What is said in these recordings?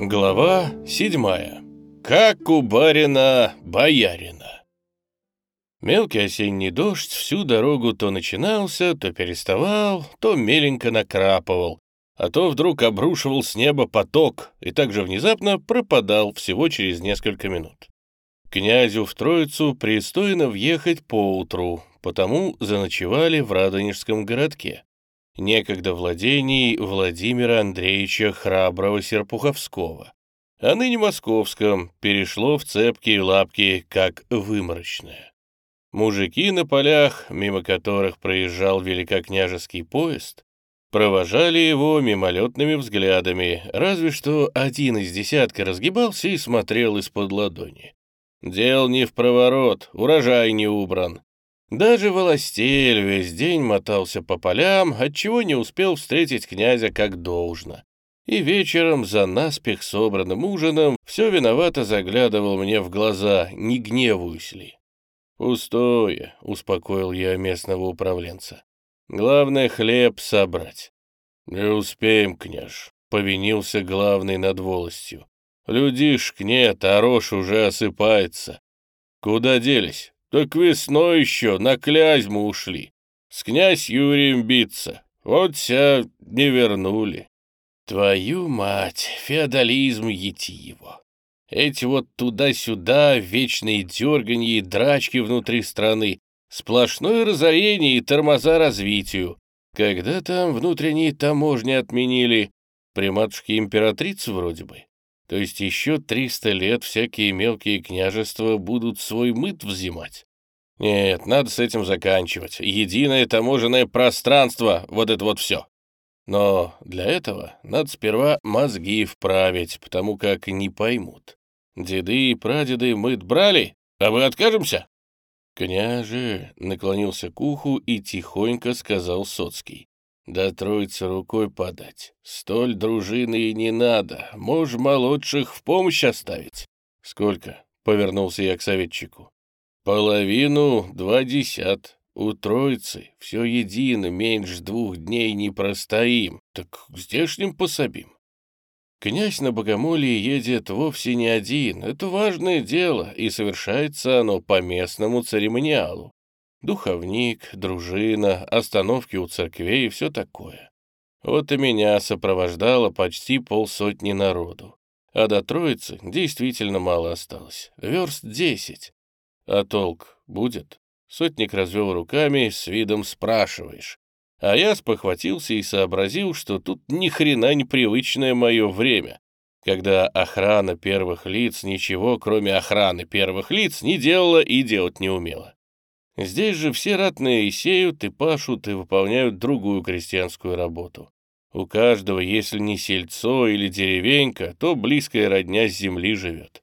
Глава седьмая. Как у барина боярина. Мелкий осенний дождь всю дорогу то начинался, то переставал, то меленько накрапывал, а то вдруг обрушивал с неба поток и также внезапно пропадал всего через несколько минут. Князю в Троицу пристойно въехать поутру, потому заночевали в Радонежском городке, некогда владений Владимира Андреевича Храброго-Серпуховского, а ныне московском перешло в цепкие лапки, как выморочное. Мужики на полях, мимо которых проезжал великокняжеский поезд, провожали его мимолетными взглядами, разве что один из десятка разгибался и смотрел из-под ладони. Дел не в проворот, урожай не убран, даже Волостель весь день мотался по полям, отчего не успел встретить князя как должно. И вечером за наспех собранным ужином все виновато заглядывал мне в глаза, не гневаюсь ли. «Пустое», — успокоил я местного управленца. «Главное, хлеб собрать». «Не успеем, княж», — повинился главный над волостью. «Людишек нет, а рожь уже осыпается». «Куда делись?» Так весной еще на Клязьму ушли. С князь Юрием биться. Вот ся не вернули. Твою мать, феодализм ети его. Эти вот туда-сюда вечные дерганье и драчки внутри страны, сплошное разорение и тормоза развитию. Когда там внутренние таможни отменили, при матушке императрицы вроде бы. То есть еще триста лет всякие мелкие княжества будут свой мыт взимать. Нет, надо с этим заканчивать. Единое таможенное пространство, вот это вот все. Но для этого надо сперва мозги вправить, потому как не поймут. Деды и прадеды мыт брали, а мы откажемся? Княже наклонился к уху и тихонько сказал Соцкий. Да троица рукой подать. Столь дружины и не надо. Можешь молодших в помощь оставить. Сколько? Повернулся я к советчику. Половину два десят. У троицы все едино, меньше двух дней не простоим. Так здешним пособим. Князь на богомолье едет вовсе не один. Это важное дело, и совершается оно по местному церемониалу духовник, дружина, остановки у церквей и все такое. Вот и меня сопровождало почти полсотни народу. А до Троицы действительно мало осталось. Верст десять. А толк будет? Сотник развел руками, с видом спрашиваешь. А я спохватился и сообразил, что тут ни хрена непривычное мое время, когда охрана первых лиц ничего, кроме охраны первых лиц, не делала и делать не умела. Здесь же все ратные и сеют, и пашут, и выполняют другую крестьянскую работу. У каждого, если не сельцо или деревенька, то близкая родня с земли живет.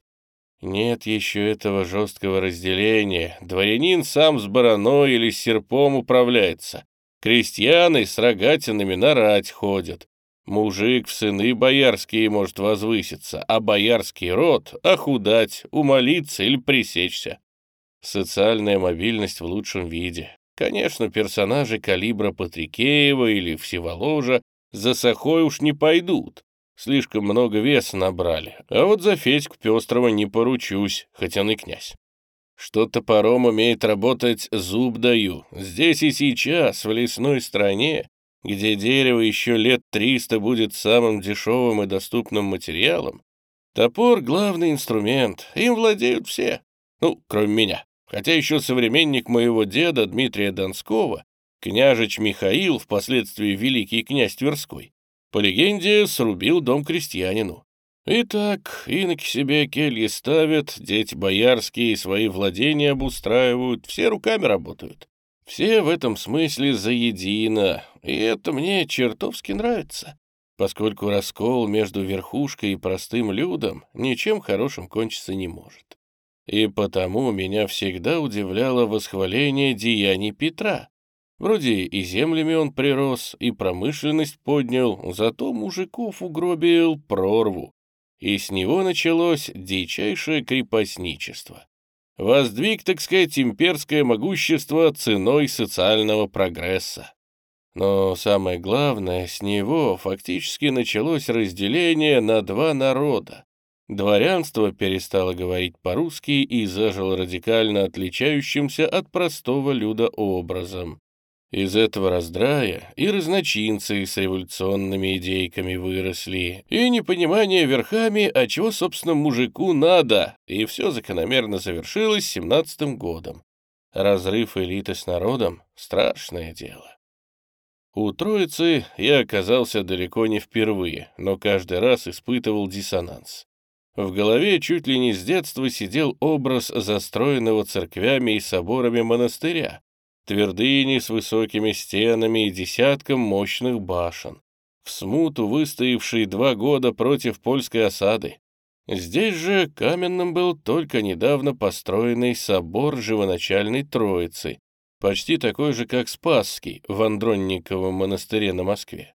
Нет еще этого жесткого разделения. Дворянин сам с бараной или с серпом управляется. Крестьяны с рогатинами на рать ходят. Мужик в сыны боярские может возвыситься, а боярский род охудать, умолиться или пресечься. Социальная мобильность в лучшем виде. Конечно, персонажи калибра Патрикеева или Всеволожа за Сахой уж не пойдут. Слишком много веса набрали. А вот за Федьку Пестрова не поручусь, хоть он и князь. Что топором умеет работать, зуб даю. Здесь и сейчас, в лесной стране, где дерево еще лет триста будет самым дешевым и доступным материалом, топор — главный инструмент, им владеют все, ну, кроме меня. Хотя еще современник моего деда Дмитрия Донского, княжич Михаил, впоследствии великий князь Тверской, по легенде, срубил дом крестьянину. Итак, иноки себе кельи ставят, дети боярские свои владения обустраивают, все руками работают. Все в этом смысле заедино, и это мне чертовски нравится, поскольку раскол между верхушкой и простым людом ничем хорошим кончиться не может. И потому меня всегда удивляло восхваление деяний Петра. Вроде и землями он прирос, и промышленность поднял, зато мужиков угробил прорву. И с него началось дичайшее крепостничество. Воздвиг, так сказать, имперское могущество ценой социального прогресса. Но самое главное, с него фактически началось разделение на два народа. Дворянство перестало говорить по-русски и зажило радикально отличающимся от простого люда образом. Из этого раздрая и разночинцы с революционными идейками выросли, и непонимание верхами, а чего, собственно, мужику надо, и все закономерно завершилось семнадцатым годом. Разрыв элиты с народом — страшное дело. У Троицы я оказался далеко не впервые, но каждый раз испытывал диссонанс. В голове чуть ли не с детства сидел образ застроенного церквями и соборами монастыря, твердыни с высокими стенами и десятком мощных башен, в смуту выстоявший два года против польской осады. Здесь же каменным был только недавно построенный собор живоначальной Троицы, почти такой же, как Спасский в Андронниковом монастыре на Москве.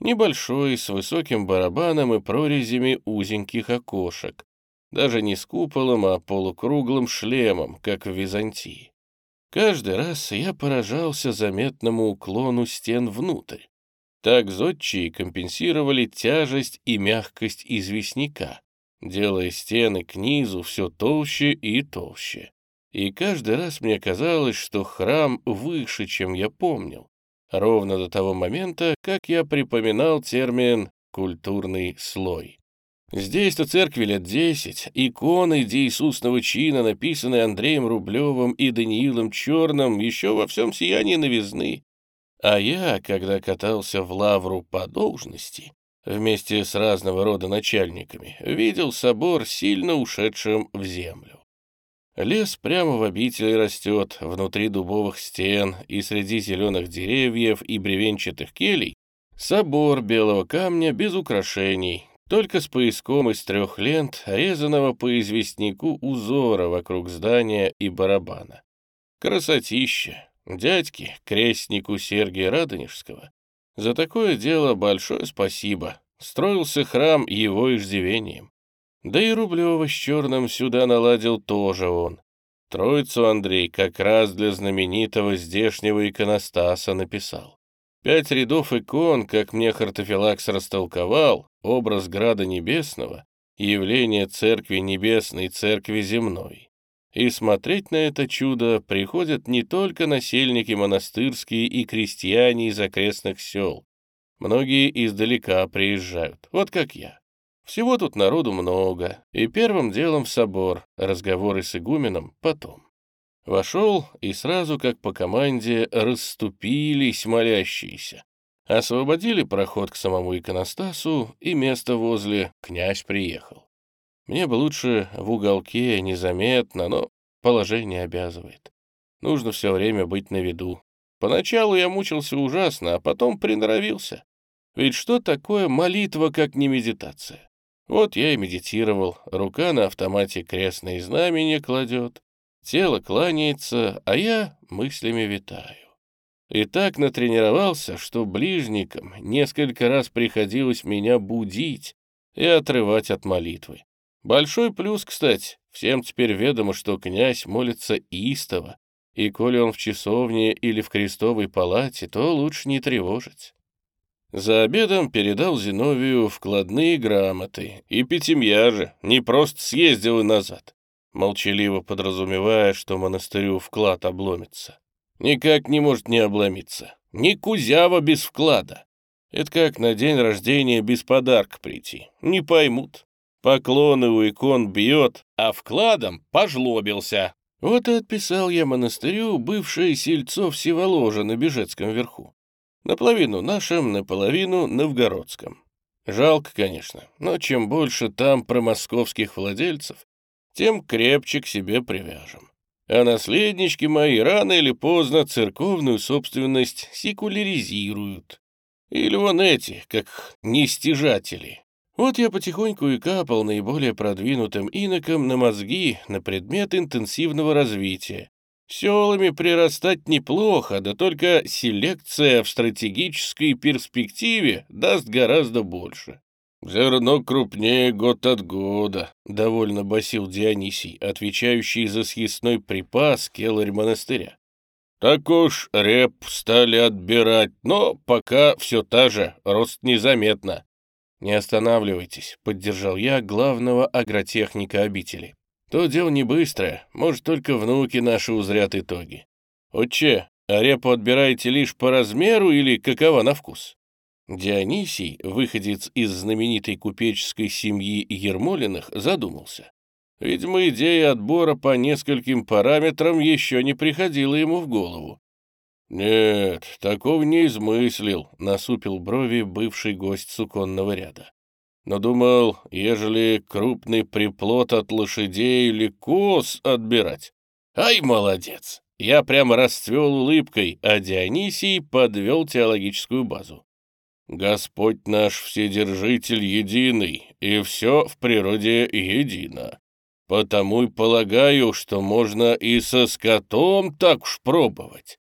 Небольшой, с высоким барабаном и прорезями узеньких окошек, даже не с куполом, а полукруглым шлемом, как в Византии. Каждый раз я поражался заметному уклону стен внутрь. Так зодчие компенсировали тяжесть и мягкость известняка, делая стены к низу все толще и толще. И каждый раз мне казалось, что храм выше, чем я помнил, ровно до того момента, как я припоминал термин «культурный слой». Здесь-то церкви лет десять, иконы деисусного чина, написанные Андреем Рублевым и Даниилом Черным, еще во всем сиянии новизны. А я, когда катался в лавру по должности, вместе с разного рода начальниками, видел собор, сильно ушедшим в землю. Лес прямо в обители растет, внутри дубовых стен и среди зеленых деревьев и бревенчатых келей собор белого камня без украшений, только с пояском из трех лент, резаного по известняку узора вокруг здания и барабана. Красотища! Дядьке, крестнику Сергия Радонежского, за такое дело большое спасибо. Строился храм его иждивением. Да и Рублева с Черным сюда наладил тоже он. Троицу Андрей как раз для знаменитого здешнего иконостаса написал. Пять рядов икон, как мне Хартофилакс растолковал, образ Града Небесного, явление Церкви Небесной, Церкви Земной. И смотреть на это чудо приходят не только насельники монастырские и крестьяне из окрестных сел. Многие издалека приезжают, вот как я. Всего тут народу много, и первым делом в собор, разговоры с игуменом потом. Вошел, и сразу, как по команде, расступились молящиеся. Освободили проход к самому иконостасу, и место возле князь приехал. Мне бы лучше в уголке, незаметно, но положение обязывает. Нужно все время быть на виду. Поначалу я мучился ужасно, а потом приноровился. Ведь что такое молитва, как не медитация? Вот я и медитировал, рука на автомате крестное знамение кладет, Тело кланяется, а я мыслями витаю. И так натренировался, что ближникам несколько раз приходилось меня будить и отрывать от молитвы. Большой плюс, кстати, всем теперь ведомо, что князь молится истово, и коли он в часовне или в крестовой палате, то лучше не тревожить. За обедом передал Зиновию вкладные грамоты, и Пятимья же не просто съездил и назад, молчаливо подразумевая, что монастырю вклад обломится. Никак не может не обломиться. Ни кузява без вклада. Это как на день рождения без подарка прийти. Не поймут. Поклоны у икон бьет, а вкладом пожлобился. Вот и отписал я монастырю бывшее сельцо Всеволожа на Бежецком верху. Наполовину нашим, наполовину новгородском. Жалко, конечно, но чем больше там про московских владельцев, тем крепче к себе привяжем. А наследнички мои рано или поздно церковную собственность секуляризируют. Или вон эти, как нестяжатели. Вот я потихоньку и капал наиболее продвинутым инокам на мозги на предмет интенсивного развития. Селами прирастать неплохо, да только селекция в стратегической перспективе даст гораздо больше. «Зерно крупнее год от года», — довольно басил Дионисий, отвечающий за съестной припас келарь монастыря. Так уж реп стали отбирать, но пока все та же, рост незаметно. «Не останавливайтесь», — поддержал я главного агротехника обители. «То дело не быстрое, может, только внуки наши узрят итоги. Отче, а репу отбираете лишь по размеру или какова на вкус?» Дионисий, выходец из знаменитой купеческой семьи Ермолиных, задумался. Видимо, идея отбора по нескольким параметрам еще не приходила ему в голову. «Нет, такого не измыслил», — насупил брови бывший гость суконного ряда. «Но думал, ежели крупный приплод от лошадей или коз отбирать. Ай, молодец!» Я прямо расцвел улыбкой, а Дионисий подвел теологическую базу. «Господь наш Вседержитель единый, и все в природе едино. Потому и полагаю, что можно и со скотом так уж пробовать.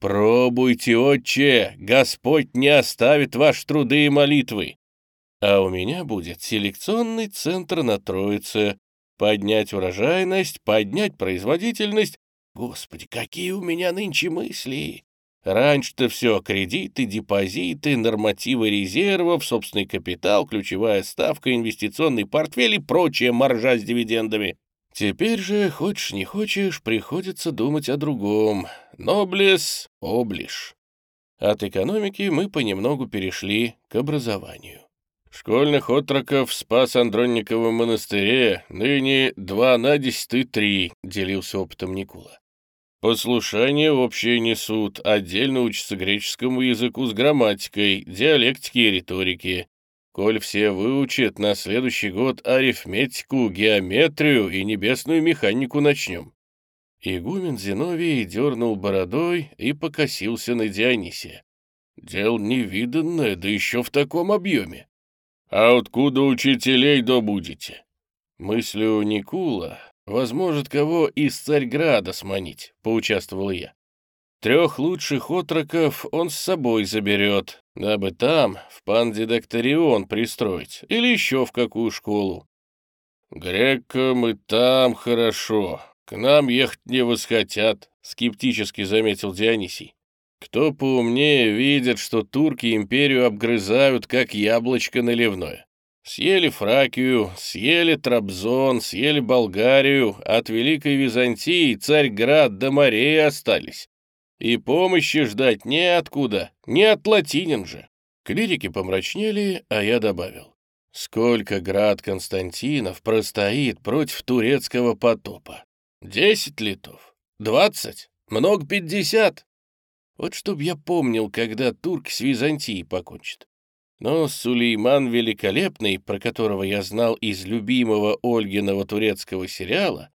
Пробуйте, отче, Господь не оставит ваши труды и молитвы. А у меня будет селекционный центр на Троице. Поднять урожайность, поднять производительность. Господи, какие у меня нынче мысли! Раньше-то все кредиты, депозиты, нормативы резервов, собственный капитал, ключевая ставка, инвестиционный портфель и прочая маржа с дивидендами. Теперь же, хочешь не хочешь, приходится думать о другом. Ноблес облиш. От экономики мы понемногу перешли к образованию. Школьных отроков в Спас-Андронниковом монастыре ныне два на десять и три, делился опытом Никула. Послушание общее несут, отдельно учатся греческому языку с грамматикой, диалектике и риторике. Коль все выучат, на следующий год арифметику, геометрию и небесную механику начнем. Игумен Зиновий дернул бородой и покосился на Дионисия. Дел невиданное, да еще в таком объеме. А откуда учителей добудете? Мыслю Никула, Возможно, кого из Царьграда сманить, поучаствовал я. Трех лучших отроков он с собой заберет, дабы там, в пандидокторион пристроить, или еще в какую школу. Грекам и там хорошо, к нам ехать не восхотят, скептически заметил Дионисий. Кто поумнее видит, что турки империю обгрызают, как яблочко наливное. Съели Фракию, съели Трабзон, съели Болгарию, от Великой Византии Царьград до морей остались. И помощи ждать неоткуда, не от латинин же. Клирики помрачнели, а я добавил. Сколько град Константинов простоит против турецкого потопа? Десять литов? Двадцать? Много пятьдесят? Вот чтоб я помнил, когда турк с Византией покончит. Но Сулейман Великолепный, про которого я знал из любимого Ольгиного турецкого сериала,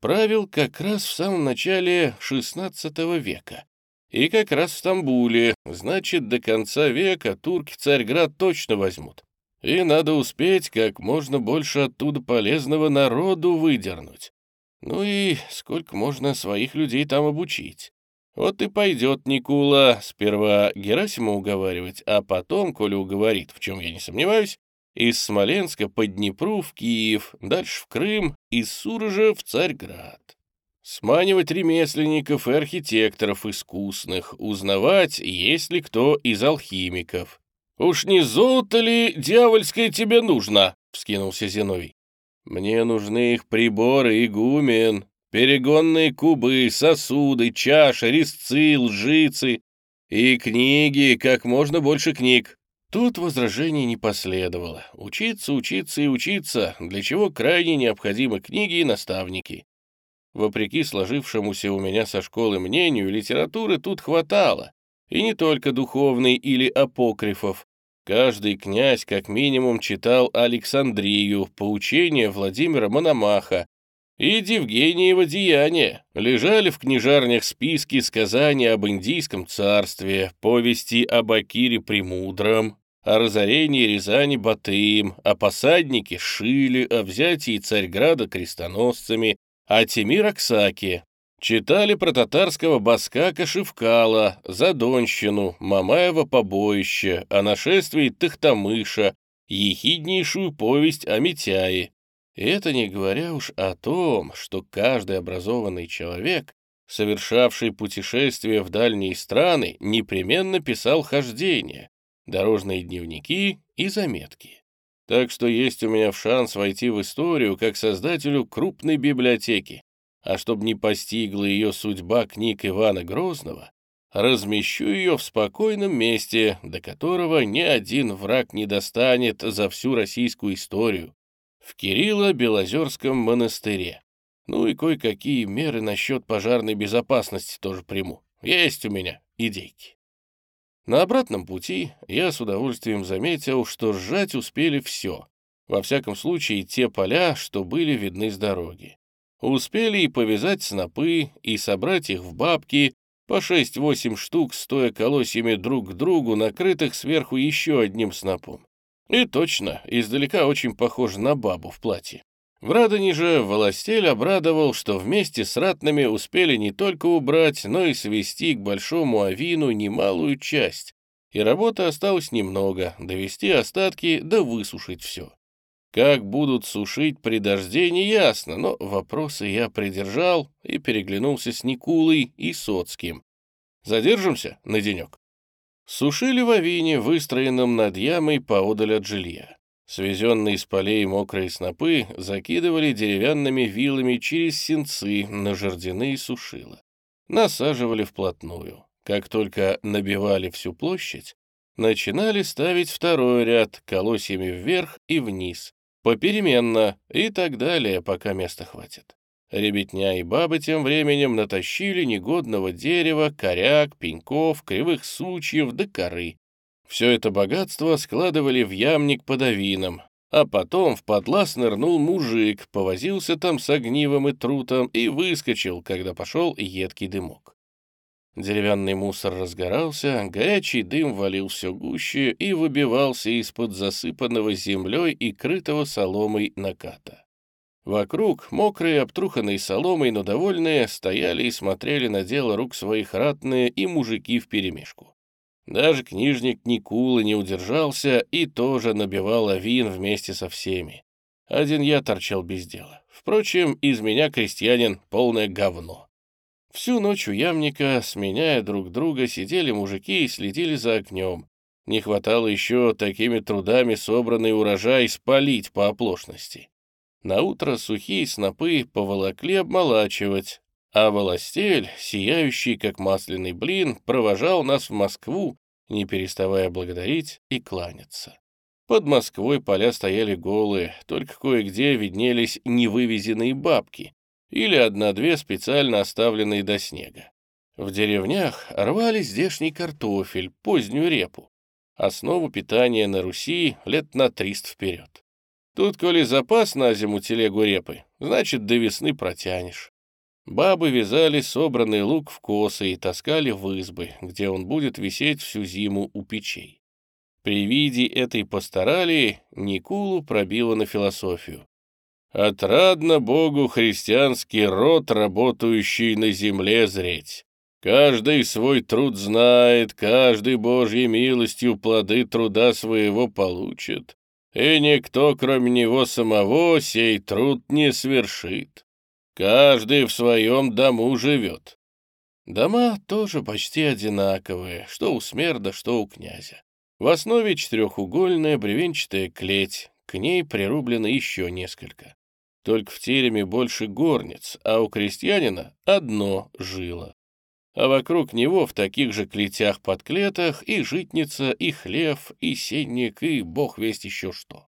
правил как раз в самом начале XVI века. И как раз в Стамбуле, значит, до конца века турки Царьград точно возьмут. И надо успеть как можно больше оттуда полезного народу выдернуть. Ну и сколько можно своих людей там обучить. Вот и пойдет Никула сперва Герасима уговаривать, а потом, коли уговорит, в чем я не сомневаюсь, из Смоленска по Днепру в Киев, дальше в Крым, из Сурожа в Царьград. Сманивать ремесленников и архитекторов искусных, узнавать, есть ли кто из алхимиков. «Уж не золото ли дьявольское тебе нужно?» — вскинулся Зиновий. «Мне нужны их приборы, игумен», перегонные кубы, сосуды, чаши, резцы, лжицы и книги, как можно больше книг. Тут возражений не последовало. Учиться, учиться и учиться, для чего крайне необходимы книги и наставники. Вопреки сложившемуся у меня со школы мнению, литературы тут хватало. И не только духовной или апокрифов. Каждый князь как минимум читал Александрию, поучение Владимира Мономаха, и Евгениева деяния. Лежали в книжарнях списки сказаний об Индийском царстве, повести об Акире Премудром, о разорении Рязани Батыем, о посаднике Шиле, о взятии Царьграда крестоносцами, о Тимир Аксаке. Читали про татарского баскака Шевкала, Задонщину, Мамаева побоище, о нашествии Тахтамыша, ехиднейшую повесть о Митяе, и это не говоря уж о том, что каждый образованный человек совершавший путешествия в дальние страны, непременно писал хождения, дорожные дневники и заметки. Так что есть у меня шанс войти в историю как создателю крупной библиотеки, а чтобы не постигла ее судьба книг Ивана Грозного, размещу ее в спокойном месте, до которого ни один враг не достанет за всю российскую историю, в Кирилло-Белозерском монастыре. Ну и кое-какие меры насчет пожарной безопасности тоже приму. Есть у меня идейки. На обратном пути я с удовольствием заметил, что сжать успели все. Во всяком случае, те поля, что были видны с дороги. Успели и повязать снопы, и собрать их в бабки, по 6-8 штук, стоя колосьями друг к другу, накрытых сверху еще одним снопом. И точно, издалека очень похож на бабу в платье. В Радоне же Волостель обрадовал, что вместе с ратными успели не только убрать, но и свести к большому авину немалую часть. И работы осталось немного, довести остатки да высушить все. Как будут сушить при дожде, не ясно, но вопросы я придержал и переглянулся с Никулой и Соцким. Задержимся на денек. Сушили в авине, выстроенном над ямой поодаль от жилья. Свезенные из полей мокрые снопы закидывали деревянными вилами через сенцы на жердяные сушила. Насаживали вплотную. Как только набивали всю площадь, начинали ставить второй ряд колосьями вверх и вниз, попеременно и так далее, пока места хватит. Ребятня и бабы тем временем натащили негодного дерева, коряк, пеньков, кривых сучьев да коры. Все это богатство складывали в ямник под авином, а потом в подлаз нырнул мужик, повозился там с огнивом и трутом и выскочил, когда пошел едкий дымок. Деревянный мусор разгорался, горячий дым валил все гуще и выбивался из-под засыпанного землей и крытого соломой наката. Вокруг, мокрые, обтруханные соломой, но довольные, стояли и смотрели на дело рук своих ратные и мужики вперемешку. Даже книжник Никула не удержался и тоже набивал авин вместе со всеми. Один я торчал без дела. Впрочем, из меня крестьянин полное говно. Всю ночь у ямника, сменяя друг друга, сидели мужики и следили за огнем. Не хватало еще такими трудами собранный урожай спалить по оплошности. Наутро сухие снопы поволокли обмолачивать, а волостель, сияющий как масляный блин, провожал нас в Москву, не переставая благодарить и кланяться. Под Москвой поля стояли голые, только кое-где виднелись невывезенные бабки или одна-две специально оставленные до снега. В деревнях рвали здешний картофель, позднюю репу, основу питания на Руси лет на триста вперед. Тут, коли запас на зиму телегу репы, значит, до весны протянешь. Бабы вязали собранный лук в косы и таскали в избы, где он будет висеть всю зиму у печей. При виде этой постарали Никулу пробило на философию. «Отрадно Богу христианский род, работающий на земле, зреть. Каждый свой труд знает, каждый Божьей милостью плоды труда своего получит и никто, кроме него самого, сей труд не свершит. Каждый в своем дому живет. Дома тоже почти одинаковые, что у смерда, что у князя. В основе четырехугольная бревенчатая клеть, к ней прирублено еще несколько. Только в тереме больше горниц, а у крестьянина одно жило а вокруг него в таких же клетях-подклетах и житница, и хлев, и сенник, и бог весть еще что.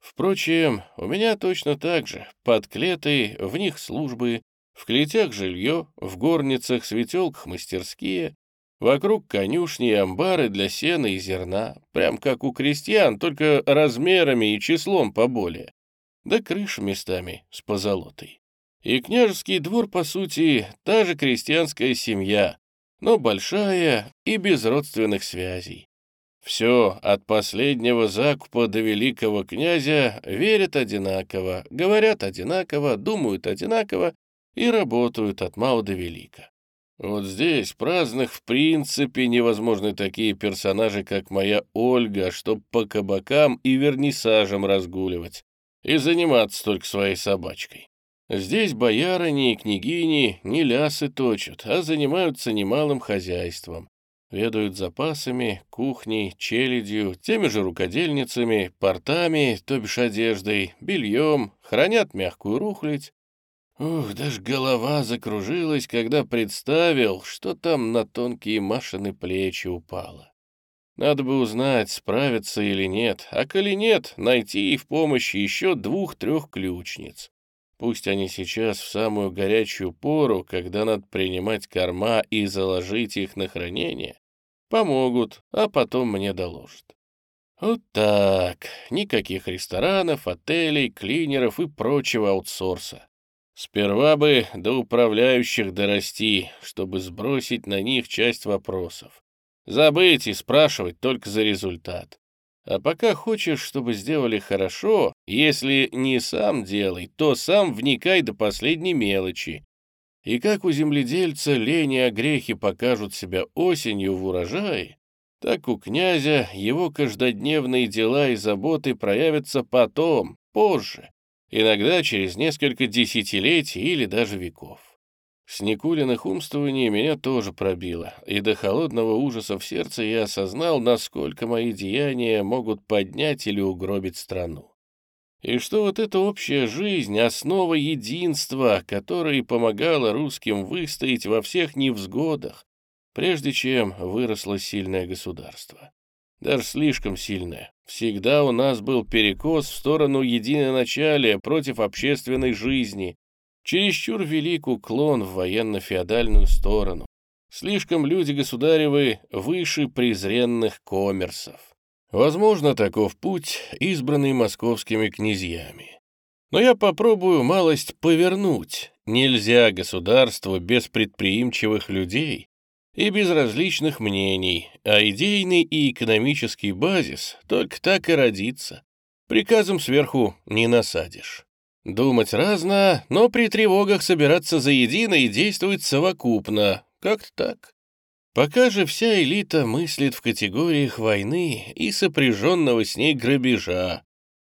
Впрочем, у меня точно так же. Под клетой, в них службы, в клетях жилье, в горницах, светелках мастерские, вокруг конюшни и амбары для сена и зерна, прям как у крестьян, только размерами и числом поболее. Да крыша местами с позолотой. И княжеский двор, по сути, та же крестьянская семья, но большая и без родственных связей. Все, от последнего закупа до великого князя, верят одинаково, говорят одинаково, думают одинаково и работают от мала до велика. Вот здесь праздных в принципе невозможны такие персонажи, как моя Ольга, чтоб по кабакам и вернисажам разгуливать и заниматься только своей собачкой. Здесь боярыни и княгини не лясы точат, а занимаются немалым хозяйством. Ведают запасами, кухней, челядью, теми же рукодельницами, портами, то бишь одеждой, бельем, хранят мягкую рухлядь. Ух, даже голова закружилась, когда представил, что там на тонкие Машины плечи упало. Надо бы узнать, справятся или нет, а коли нет, найти и в помощь еще двух-трех ключниц. Пусть они сейчас в самую горячую пору, когда надо принимать корма и заложить их на хранение, помогут, а потом мне доложат. Вот так. Никаких ресторанов, отелей, клинеров и прочего аутсорса. Сперва бы до управляющих дорасти, чтобы сбросить на них часть вопросов. Забыть и спрашивать только за результат. А пока хочешь, чтобы сделали хорошо, если не сам делай, то сам вникай до последней мелочи. И как у земледельца лень и огрехи покажут себя осенью в урожае, так у князя его каждодневные дела и заботы проявятся потом, позже, иногда через несколько десятилетий или даже веков. С Никулиных умствований меня тоже пробило, и до холодного ужаса в сердце я осознал, насколько мои деяния могут поднять или угробить страну. И что вот эта общая жизнь — основа единства, которая помогала русским выстоять во всех невзгодах, прежде чем выросло сильное государство. Даже слишком сильное. Всегда у нас был перекос в сторону единоначалия против общественной жизни, Чересчур велик уклон в военно-феодальную сторону. Слишком люди государевы выше презренных коммерсов. Возможно, таков путь, избранный московскими князьями. Но я попробую малость повернуть. Нельзя государству без предприимчивых людей и без различных мнений, а идейный и экономический базис только так и родится. Приказом сверху не насадишь. Думать разно, но при тревогах собираться заедино и действовать совокупно. Как-то так. Пока же вся элита мыслит в категориях войны и сопряженного с ней грабежа,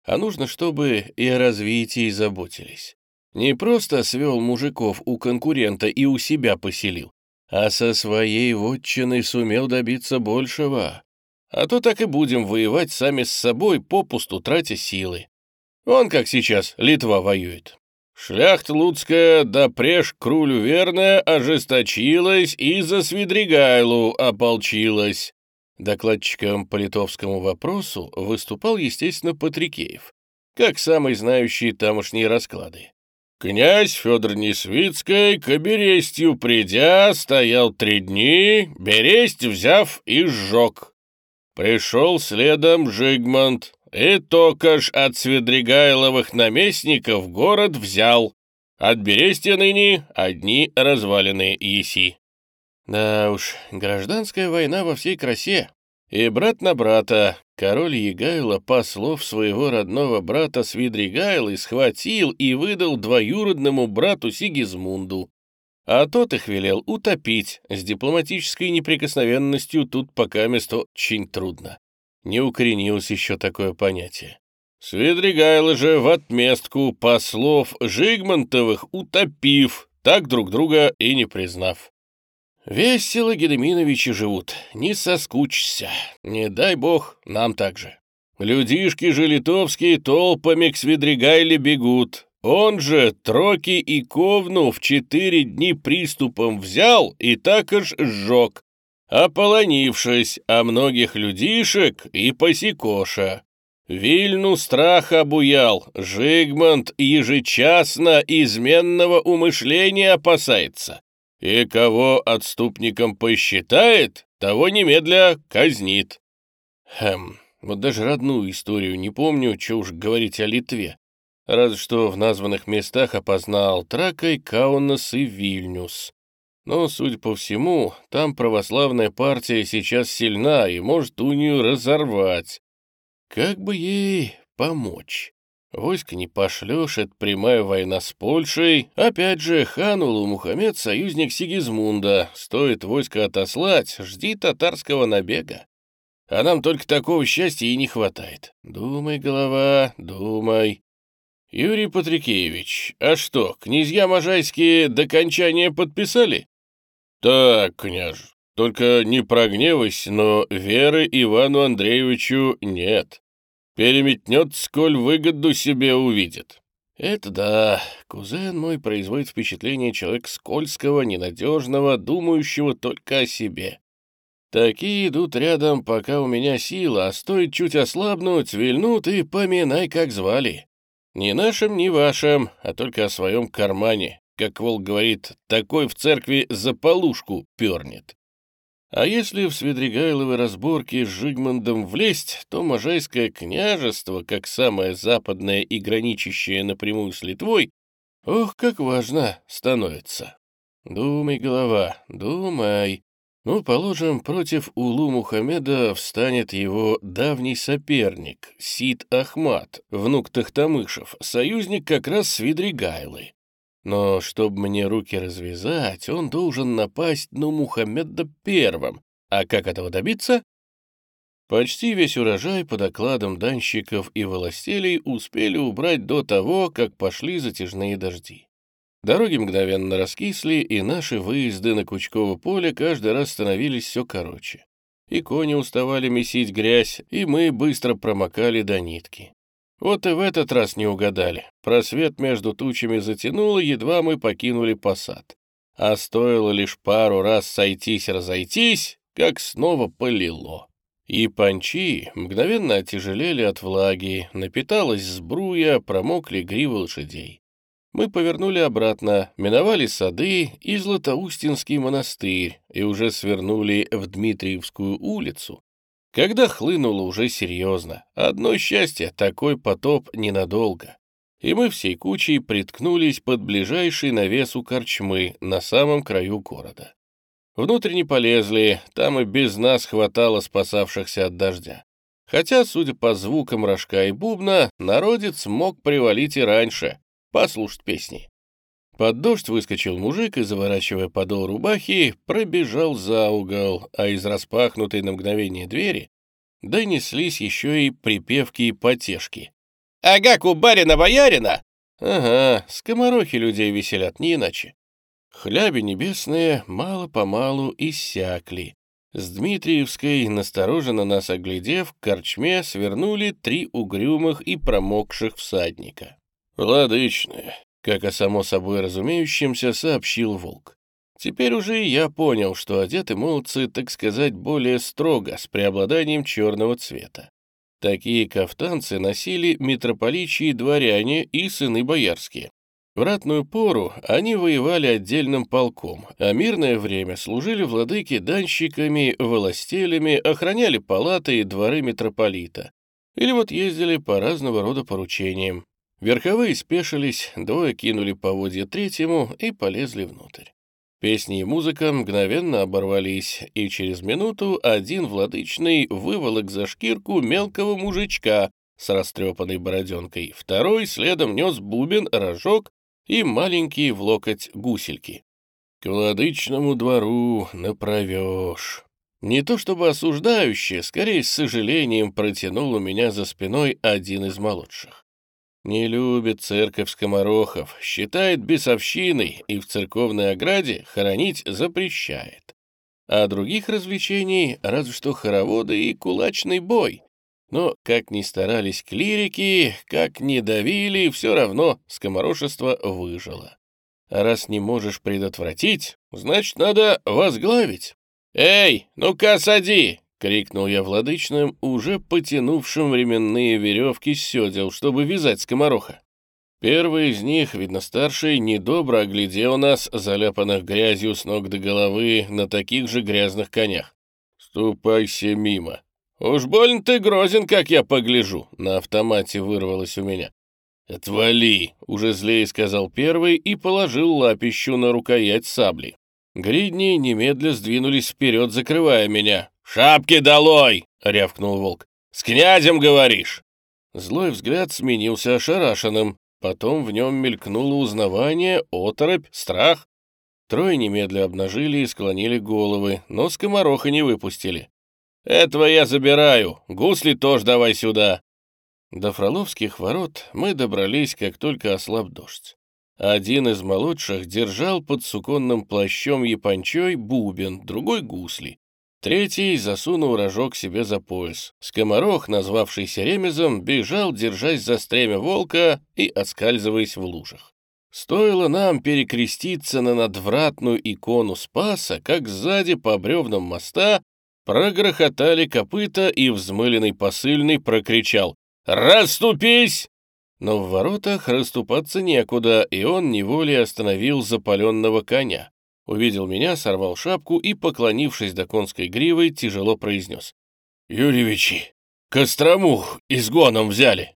а нужно, чтобы и о развитии заботились. Не просто свел мужиков у конкурента и у себя поселил, а со своей вотчиной сумел добиться большего. А то так и будем воевать сами с собой, попусту тратя силы. Он как сейчас Литва воюет. Шляхта Луцкая, да преж крулю верная, ожесточилась и за Свидригайлу ополчилась. Докладчиком по литовскому вопросу выступал, естественно, Патрикеев, как самый знающий тамошние расклады. Князь Федор Несвицкий к Берестью придя, стоял три дни, Бересть взяв и сжег. Пришел следом Жигмонт, и только ж от Свидригайловых наместников город взял. От Берестя ныне одни развалины еси. Да уж, гражданская война во всей красе. И брат на брата, король Егайло послов своего родного брата Свидригайлы схватил и выдал двоюродному брату Сигизмунду. А тот их велел утопить, с дипломатической неприкосновенностью тут пока место очень трудно не укоренилось еще такое понятие. Свидригайло же в отместку послов Жигмонтовых утопив, так друг друга и не признав. Весело Гедеминовичи живут, не соскучься, не дай бог нам так же. Людишки же литовские толпами к Свидригайле бегут, он же Троки и Ковну в четыре дни приступом взял и так аж сжег, ополонившись о многих людишек и посекоша. Вильну страх обуял, Жигмонт ежечасно изменного умышления опасается, и кого отступником посчитает, того немедля казнит. Хм, вот даже родную историю не помню, что уж говорить о Литве. Разве что в названных местах опознал Тракой, Каунас и Вильнюс. Но, судя по всему, там православная партия сейчас сильна и может унию разорвать. Как бы ей помочь? Войско не пошлешь, это прямая война с Польшей. Опять же, хан Улу-Мухаммед — союзник Сигизмунда. Стоит войско отослать, жди татарского набега. А нам только такого счастья и не хватает. Думай, голова, думай. Юрий Патрикеевич, а что, князья Можайские до кончания подписали? Так, княж, только не прогневайся, но веры Ивану Андреевичу нет. Переметнет, сколь выгоду себе увидит. Это да, кузен мой производит впечатление человека скользкого, ненадежного, думающего только о себе. Такие идут рядом, пока у меня сила, а стоит чуть ослабнуть, вильнут и поминай, как звали. Ни нашим, ни вашим, а только о своем кармане. Как Волк говорит, такой в церкви за полушку пернет. А если в Свидригайловой разборке с Жигмундом влезть, то Можайское княжество, как самое западное и граничащее напрямую с Литвой, ох, как важно становится. Думай, голова, думай. Ну, положим, против Улу Мухаммеда встанет его давний соперник, Сид Ахмат, внук Тахтамышев, союзник как раз Свидригайлы. Но чтобы мне руки развязать, он должен напасть на Мухаммеда первым. А как этого добиться? Почти весь урожай по докладам данщиков и властелей успели убрать до того, как пошли затяжные дожди. Дороги мгновенно раскисли, и наши выезды на Кучково поле каждый раз становились все короче. И кони уставали месить грязь, и мы быстро промокали до нитки. Вот и в этот раз не угадали. Просвет между тучами затянуло, едва мы покинули посад. А стоило лишь пару раз сойтись-разойтись, как снова полило. И панчи мгновенно отяжелели от влаги, напиталась сбруя, промокли гривы лошадей. Мы повернули обратно, миновали сады и Златоустинский монастырь и уже свернули в Дмитриевскую улицу, когда хлынуло уже серьезно. Одно счастье, такой потоп ненадолго. И мы всей кучей приткнулись под ближайший навес у корчмы на самом краю города. Внутрь не полезли, там и без нас хватало спасавшихся от дождя. Хотя, судя по звукам рожка и бубна, народец мог привалить и раньше, послушать песни. Под дождь выскочил мужик и, заворачивая подол рубахи, пробежал за угол, а из распахнутой на мгновение двери донеслись еще и припевки и потешки. «Ага, кубарина-боярина!» «Ага, скоморохи людей веселят, не иначе». Хляби небесные мало-помалу иссякли. С Дмитриевской, настороженно нас оглядев, к корчме свернули три угрюмых и промокших всадника. «Владычные, как о само собой разумеющемся сообщил Волк. Теперь уже и я понял, что одеты молодцы, так сказать, более строго, с преобладанием черного цвета. Такие кафтанцы носили митрополичьи дворяне и сыны боярские. В ратную пору они воевали отдельным полком, а мирное время служили владыки данщиками, властелями, охраняли палаты и дворы митрополита. Или вот ездили по разного рода поручениям. Верховые спешились, двое кинули поводья третьему и полезли внутрь. Песни и музыка мгновенно оборвались, и через минуту один владычный выволок за шкирку мелкого мужичка с растрепанной бороденкой, второй следом нес бубен, рожок и маленькие в локоть гусельки. К владычному двору направешь. Не то чтобы осуждающее, скорее с сожалением протянул у меня за спиной один из молодших. Не любит церковь скоморохов, считает бесовщиной и в церковной ограде хоронить запрещает. А других развлечений разве что хороводы и кулачный бой. Но как ни старались клирики, как ни давили, все равно скоморошество выжило. А раз не можешь предотвратить, значит, надо возглавить. «Эй, ну-ка, сади!» — крикнул я владычным, уже потянувшим временные веревки с седел, чтобы вязать скомороха. Первый из них, видно старший, недобро оглядел нас, заляпанных грязью с ног до головы, на таких же грязных конях. «Ступайся мимо!» «Уж больно ты грозен, как я погляжу!» На автомате вырвалось у меня. «Отвали!» — уже злее сказал первый и положил лапищу на рукоять сабли. Гридни немедля сдвинулись вперед, закрывая меня. «Шапки долой!» — рявкнул волк. «С князем говоришь!» Злой взгляд сменился ошарашенным. Потом в нем мелькнуло узнавание, оторопь, страх. Трое немедля обнажили и склонили головы, но скомороха не выпустили. «Этого я забираю. Гусли тоже давай сюда». До Фроловских ворот мы добрались, как только ослаб дождь. Один из молодших держал под суконным плащом япончой бубен, другой — гусли. Третий засунул рожок себе за пояс. Скоморох, назвавшийся ремезом, бежал, держась за стремя волка и отскальзываясь в лужах. Стоило нам перекреститься на надвратную икону Спаса, как сзади по бревнам моста прогрохотали копыта, и взмыленный посыльный прокричал «Расступись!» Но в воротах расступаться некуда, и он неволей остановил запаленного коня. Увидел меня, сорвал шапку и, поклонившись до конской гривы, тяжело произнес. «Юрьевичи, Кострому изгоном взяли!»